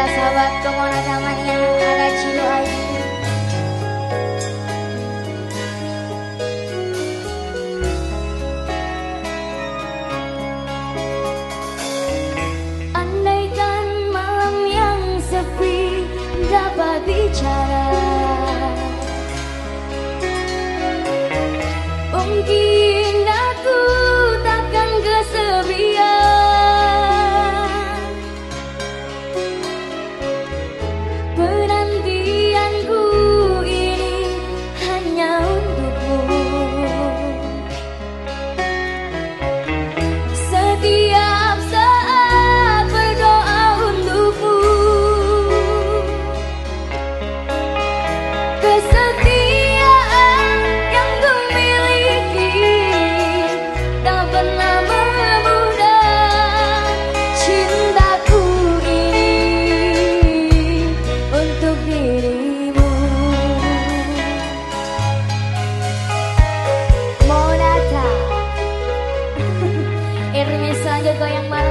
para sahabat kemonakaman yang ada di Ciloayu. Andaikan malam yang sepi dapat bicara, mungkin. goyang bareng.